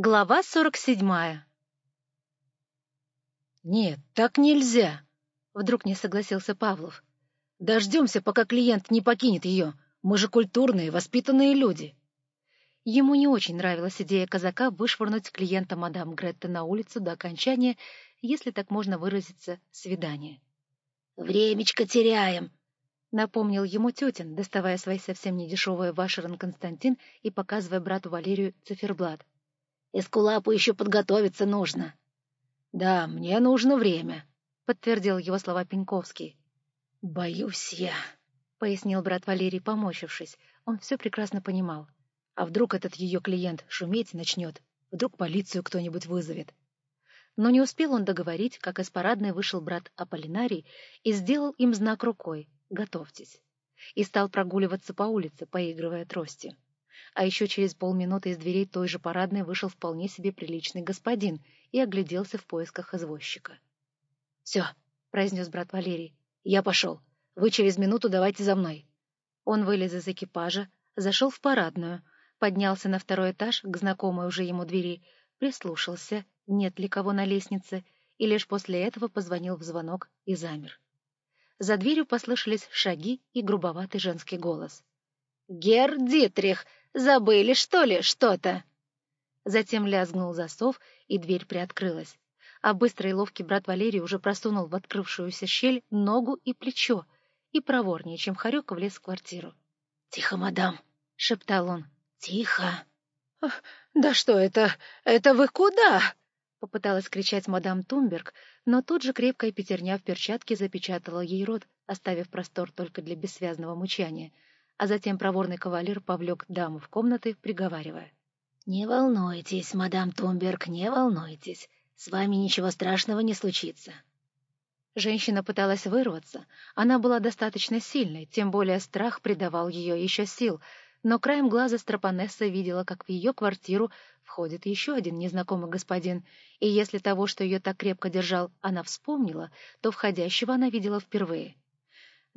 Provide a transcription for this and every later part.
Глава сорок седьмая «Нет, так нельзя!» — вдруг не согласился Павлов. «Дождемся, пока клиент не покинет ее. Мы же культурные, воспитанные люди». Ему не очень нравилась идея казака вышвырнуть клиента мадам Гретта на улицу до окончания, если так можно выразиться, свидания. «Времечко теряем!» — напомнил ему тетин, доставая свои совсем недешевые Вашерон Константин и показывая брату Валерию циферблат. Эскулапу еще подготовиться нужно. — Да, мне нужно время, — подтвердил его слова Пеньковский. — Боюсь я, — пояснил брат Валерий, помочившись. Он все прекрасно понимал. А вдруг этот ее клиент шуметь начнет? Вдруг полицию кто-нибудь вызовет? Но не успел он договорить, как из парадной вышел брат Аполлинарий и сделал им знак рукой «Готовьтесь» и стал прогуливаться по улице, поигрывая тростью. А еще через полминуты из дверей той же парадной вышел вполне себе приличный господин и огляделся в поисках извозчика. — Все, — произнес брат Валерий, — я пошел. Вы через минуту давайте за мной. Он вылез из экипажа, зашел в парадную, поднялся на второй этаж к знакомой уже ему двери, прислушался, нет ли кого на лестнице, и лишь после этого позвонил в звонок и замер. За дверью послышались шаги и грубоватый женский голос. — Гер Дитрих, Забыли, что ли, что-то?» Затем лязгнул засов, и дверь приоткрылась. А быстрый и ловкий брат Валерий уже просунул в открывшуюся щель ногу и плечо, и проворнее, чем хорек, влез в квартиру. — Тихо, мадам! — шептал он. — Тихо! — Да что это? Это вы куда? — попыталась кричать мадам Тумберг, но тут же крепкая пятерня в перчатке запечатала ей рот, оставив простор только для бессвязного мычания — а затем проворный кавалер повлек даму в комнаты, приговаривая. — Не волнуйтесь, мадам Тумберг, не волнуйтесь. С вами ничего страшного не случится. Женщина пыталась вырваться. Она была достаточно сильной, тем более страх придавал ее еще сил, но краем глаза Стропонесса видела, как в ее квартиру входит еще один незнакомый господин, и если того, что ее так крепко держал, она вспомнила, то входящего она видела впервые.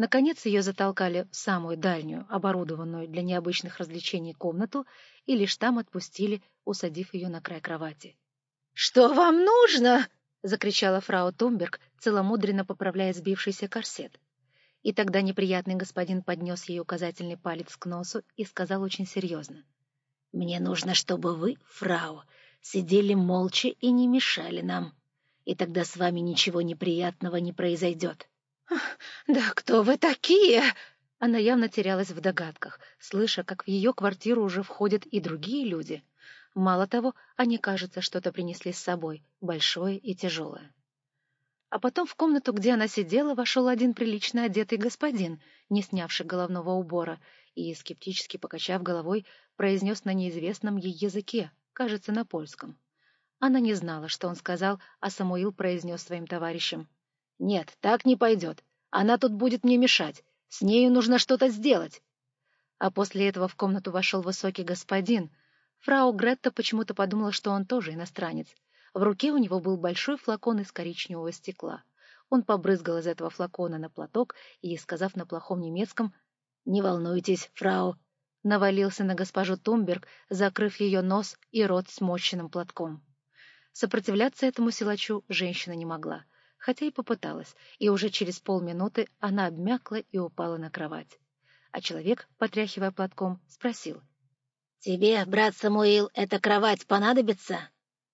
Наконец ее затолкали в самую дальнюю, оборудованную для необычных развлечений комнату, и лишь там отпустили, усадив ее на край кровати. — Что вам нужно? — закричала фрау Тумберг, целомудренно поправляя сбившийся корсет. И тогда неприятный господин поднес ей указательный палец к носу и сказал очень серьезно. — Мне нужно, чтобы вы, фрау, сидели молча и не мешали нам, и тогда с вами ничего неприятного не произойдет. «Да кто вы такие?» Она явно терялась в догадках, слыша, как в ее квартиру уже входят и другие люди. Мало того, они, кажется, что-то принесли с собой, большое и тяжелое. А потом в комнату, где она сидела, вошел один прилично одетый господин, не снявший головного убора, и, скептически покачав головой, произнес на неизвестном ей языке, кажется, на польском. Она не знала, что он сказал, а Самуил произнес своим товарищам — «Нет, так не пойдет. Она тут будет мне мешать. С нею нужно что-то сделать». А после этого в комнату вошел высокий господин. Фрау Гретта почему-то подумала, что он тоже иностранец. В руке у него был большой флакон из коричневого стекла. Он побрызгал из этого флакона на платок и, сказав на плохом немецком «Не волнуйтесь, фрау», навалился на госпожу Тумберг, закрыв ее нос и рот смоченным платком. Сопротивляться этому силачу женщина не могла хотя и попыталась, и уже через полминуты она обмякла и упала на кровать. А человек, потряхивая платком, спросил. — Тебе, брат Самуил, эта кровать понадобится?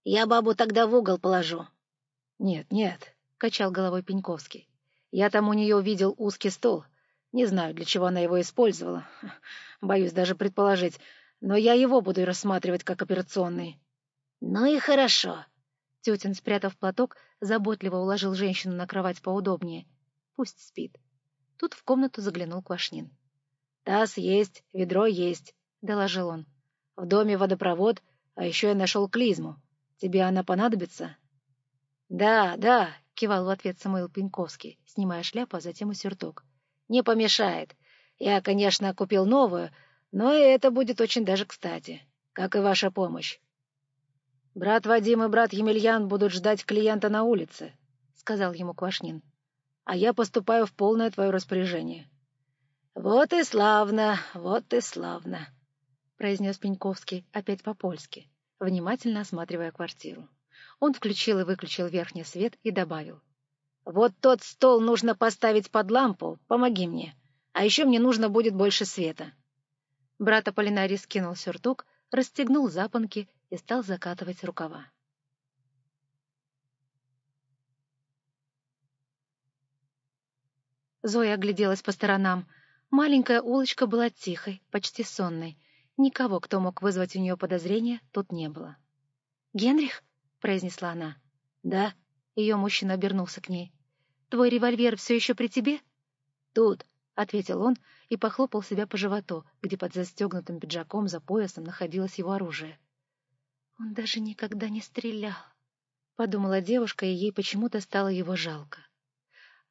Я бабу тогда в угол положу. — Нет, нет, — качал головой Пеньковский. — Я там у нее увидел узкий стол. Не знаю, для чего она его использовала. Боюсь даже предположить, но я его буду рассматривать как операционный. — Ну и хорошо, Тетин, спрятав платок, заботливо уложил женщину на кровать поудобнее. Пусть спит. Тут в комнату заглянул Квашнин. — Таз есть, ведро есть, — доложил он. — В доме водопровод, а еще я нашел клизму. Тебе она понадобится? — Да, да, — кивал в ответ Самуил Пеньковский, снимая шляпу, а затем и сюртук. — Не помешает. Я, конечно, купил новую, но и это будет очень даже кстати, как и ваша помощь. «Брат Вадим и брат Емельян будут ждать клиента на улице», — сказал ему Квашнин. «А я поступаю в полное твое распоряжение». «Вот и славно, вот и славно», — произнес Пеньковский опять по-польски. внимательно осматривая квартиру. Он включил и выключил верхний свет и добавил. «Вот тот стол нужно поставить под лампу, помоги мне. А еще мне нужно будет больше света». Брат Аполлинарий скинул сюртук, расстегнул запонки и стал закатывать рукава. Зоя огляделась по сторонам. Маленькая улочка была тихой, почти сонной. Никого, кто мог вызвать у нее подозрения, тут не было. «Генрих?» — произнесла она. «Да». Ее мужчина обернулся к ней. «Твой револьвер все еще при тебе?» «Тут», — ответил он и похлопал себя по животу, где под застегнутым пиджаком за поясом находилось его оружие. «Он даже никогда не стрелял», — подумала девушка, и ей почему-то стало его жалко.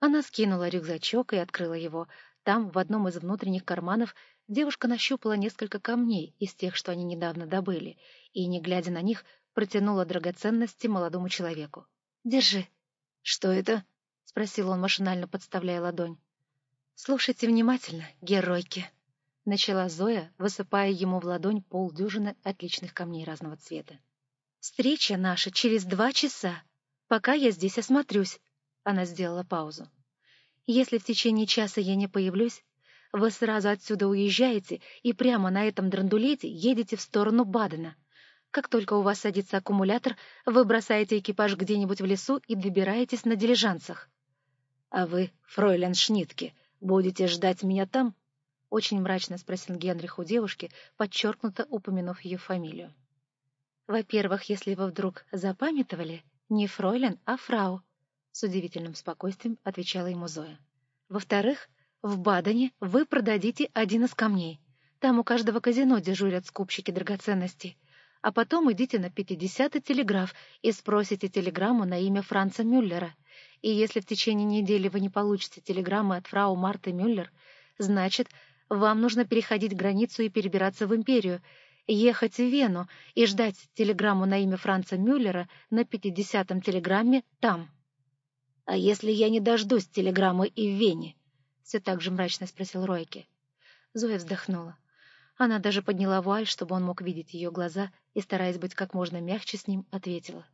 Она скинула рюкзачок и открыла его. Там, в одном из внутренних карманов, девушка нащупала несколько камней из тех, что они недавно добыли, и, не глядя на них, протянула драгоценности молодому человеку. «Держи». «Что это?» — спросил он, машинально подставляя ладонь. «Слушайте внимательно, геройки», — начала Зоя, высыпая ему в ладонь полдюжины отличных камней разного цвета. «Встреча наша через два часа. Пока я здесь осмотрюсь». Она сделала паузу. «Если в течение часа я не появлюсь, вы сразу отсюда уезжаете и прямо на этом драндулете едете в сторону Бадена. Как только у вас садится аккумулятор, вы бросаете экипаж где-нибудь в лесу и добираетесь на дилижансах. — А вы, фройлен Шнитке, будете ждать меня там? — очень мрачно спросил Генрих у девушки, подчеркнуто упомянув ее фамилию. — Во-первых, если вы вдруг запамятовали, не фройлен, а фрау, — с удивительным спокойствием отвечала ему Зоя. — Во-вторых, в Бадене вы продадите один из камней. Там у каждого казино дежурят скупщики драгоценностей а потом идите на 50-й телеграф и спросите телеграмму на имя Франца Мюллера. И если в течение недели вы не получите телеграммы от фрау Марты Мюллер, значит, вам нужно переходить границу и перебираться в империю, ехать в Вену и ждать телеграмму на имя Франца Мюллера на 50-м телеграмме там. — А если я не дождусь телеграммы и в Вене? — все так же мрачно спросил Ройке. Зоя вздохнула. Она даже подняла вуаль, чтобы он мог видеть ее глаза, и, стараясь быть как можно мягче с ним, ответила.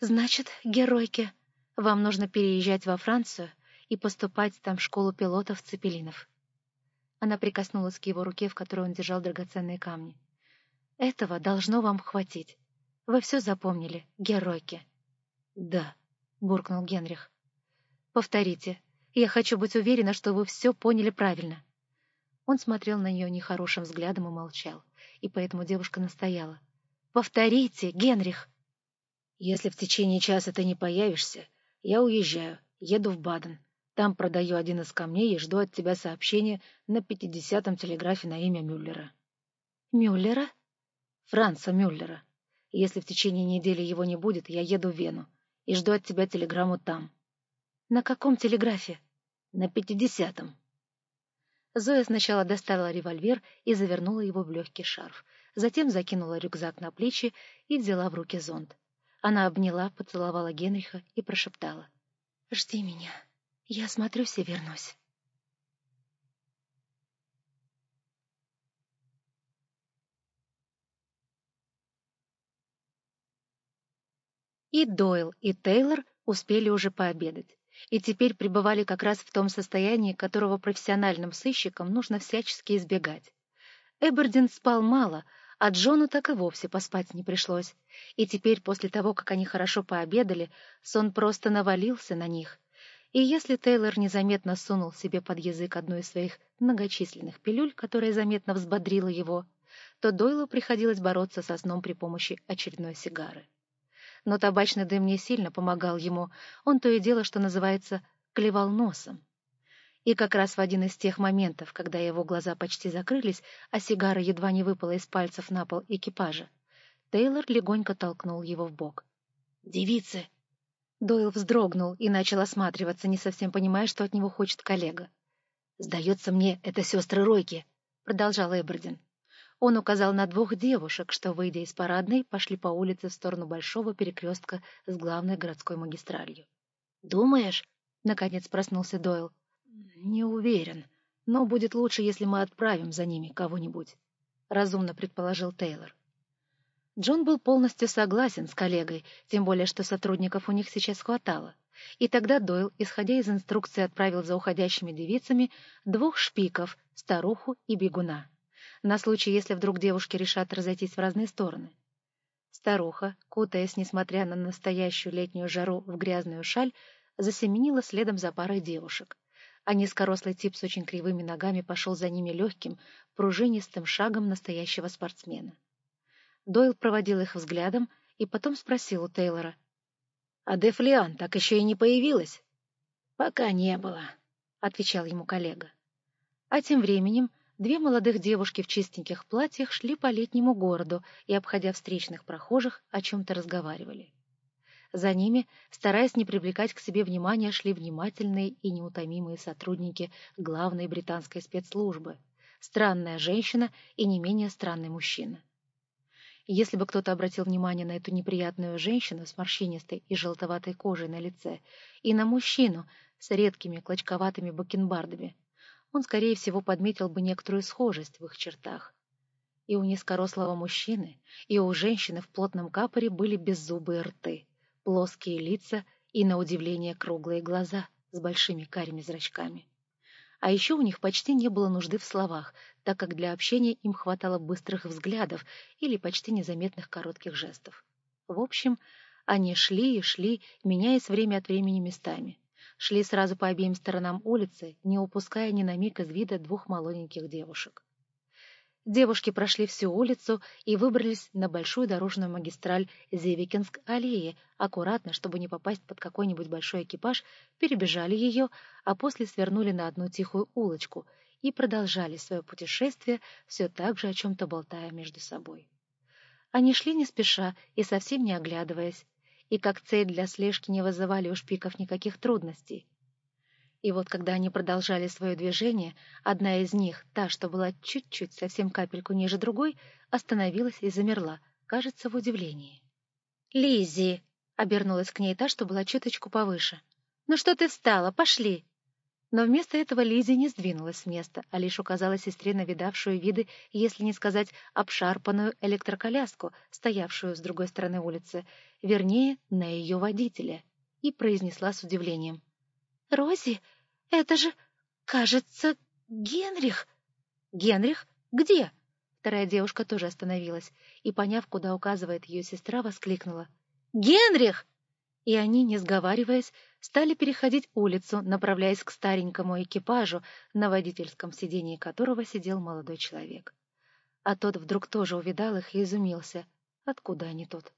«Значит, геройки, вам нужно переезжать во Францию и поступать там в школу пилотов Цепелинов». Она прикоснулась к его руке, в которой он держал драгоценные камни. «Этого должно вам хватить. Вы все запомнили, геройки?» «Да», — буркнул Генрих. «Повторите. Я хочу быть уверена, что вы все поняли правильно». Он смотрел на нее нехорошим взглядом и молчал, и поэтому девушка настояла. «Повторите, Генрих!» «Если в течение часа ты не появишься, я уезжаю, еду в Баден. Там продаю один из камней и жду от тебя сообщения на пятидесятом телеграфе на имя Мюллера». «Мюллера?» «Франца Мюллера. Если в течение недели его не будет, я еду в Вену и жду от тебя телеграмму там». «На каком телеграфе?» «На пятидесятом». Зоя сначала достала револьвер и завернула его в легкий шарф, затем закинула рюкзак на плечи и взяла в руки зонт. Она обняла, поцеловала Генриха и прошептала. — Жди меня. Я осмотрюсь и вернусь. И Дойл, и Тейлор успели уже пообедать и теперь пребывали как раз в том состоянии, которого профессиональным сыщикам нужно всячески избегать. Эбердин спал мало, а Джону так и вовсе поспать не пришлось. И теперь, после того, как они хорошо пообедали, сон просто навалился на них. И если Тейлор незаметно сунул себе под язык одну из своих многочисленных пилюль, которая заметно взбодрила его, то Дойлу приходилось бороться со сном при помощи очередной сигары но табачный дым не сильно помогал ему, он то и дело, что называется, клевал носом. И как раз в один из тех моментов, когда его глаза почти закрылись, а сигара едва не выпала из пальцев на пол экипажа, Тейлор легонько толкнул его в бок. «Девицы!» Дойл вздрогнул и начал осматриваться, не совсем понимая, что от него хочет коллега. «Сдается мне, это сестры Ройки», — продолжал Эбердин. Он указал на двух девушек, что, выйдя из парадной, пошли по улице в сторону большого перекрестка с главной городской магистралью. «Думаешь?» — наконец проснулся Дойл. «Не уверен, но будет лучше, если мы отправим за ними кого-нибудь», — разумно предположил Тейлор. Джон был полностью согласен с коллегой, тем более что сотрудников у них сейчас хватало. И тогда Дойл, исходя из инструкции, отправил за уходящими девицами двух шпиков, старуху и бегуна. На случай, если вдруг девушки решат разойтись в разные стороны. Старуха, кутаясь, несмотря на настоящую летнюю жару, в грязную шаль, засеменила следом за парой девушек. А низкорослый тип с очень кривыми ногами пошел за ними легким, пружинистым шагом настоящего спортсмена. Дойл проводил их взглядом и потом спросил у Тейлора. «А Дефлиан так еще и не появилась?» «Пока не было», — отвечал ему коллега. А тем временем две молодых девушки в чистеньких платьях шли по летнему городу и, обходя встречных прохожих, о чем-то разговаривали. За ними, стараясь не привлекать к себе внимания, шли внимательные и неутомимые сотрудники главной британской спецслужбы, странная женщина и не менее странный мужчина. Если бы кто-то обратил внимание на эту неприятную женщину с морщинистой и желтоватой кожей на лице и на мужчину с редкими клочковатыми бакенбардами, он, скорее всего, подметил бы некоторую схожесть в их чертах. И у низкорослого мужчины, и у женщины в плотном капоре были беззубые рты, плоские лица и, на удивление, круглые глаза с большими карими зрачками. А еще у них почти не было нужды в словах, так как для общения им хватало быстрых взглядов или почти незаметных коротких жестов. В общем, они шли и шли, меняясь время от времени местами. Шли сразу по обеим сторонам улицы, не упуская ни на миг из вида двух молоденьких девушек. Девушки прошли всю улицу и выбрались на большую дорожную магистраль Зевикинск-аллеи, аккуратно, чтобы не попасть под какой-нибудь большой экипаж, перебежали ее, а после свернули на одну тихую улочку и продолжали свое путешествие, все так же о чем-то болтая между собой. Они шли не спеша и совсем не оглядываясь, и как цель для слежки не вызывали у шпиков никаких трудностей. И вот когда они продолжали свое движение, одна из них, та, что была чуть-чуть, совсем капельку ниже другой, остановилась и замерла, кажется, в удивлении. «Лиззи!» — обернулась к ней та, что была чуточку повыше. «Ну что ты встала? Пошли!» Но вместо этого Лиззи не сдвинулась с места, а лишь указала сестре на видавшую виды, если не сказать обшарпанную электроколяску, стоявшую с другой стороны улицы, вернее, на ее водителя, и произнесла с удивлением. «Рози, это же, кажется, Генрих!» «Генрих? Где?» Вторая девушка тоже остановилась и, поняв, куда указывает ее сестра, воскликнула. «Генрих!» И они, не сговариваясь, стали переходить улицу, направляясь к старенькому экипажу, на водительском сидении которого сидел молодой человек. А тот вдруг тоже увидал их и изумился. Откуда они тут?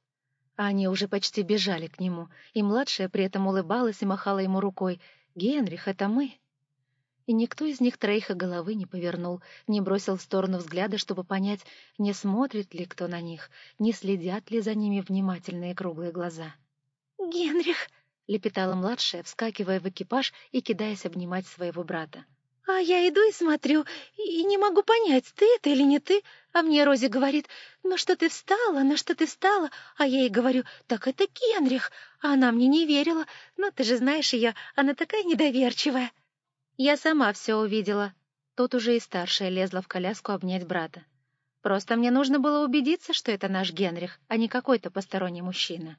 Они уже почти бежали к нему, и младшая при этом улыбалась и махала ему рукой — «Генрих, это мы!» И никто из них троих и головы не повернул, не бросил в сторону взгляда, чтобы понять, не смотрит ли кто на них, не следят ли за ними внимательные круглые глаза. «Генрих!» — лепетала младшая, вскакивая в экипаж и кидаясь обнимать своего брата. «А я иду и смотрю, и не могу понять, ты это или не ты. А мне Рози говорит, ну что ты встала, на что ты встала? А я ей говорю, так это Генрих. А она мне не верила. Ну, ты же знаешь ее, она такая недоверчивая. Я сама все увидела. Тут уже и старшая лезла в коляску обнять брата. Просто мне нужно было убедиться, что это наш Генрих, а не какой-то посторонний мужчина.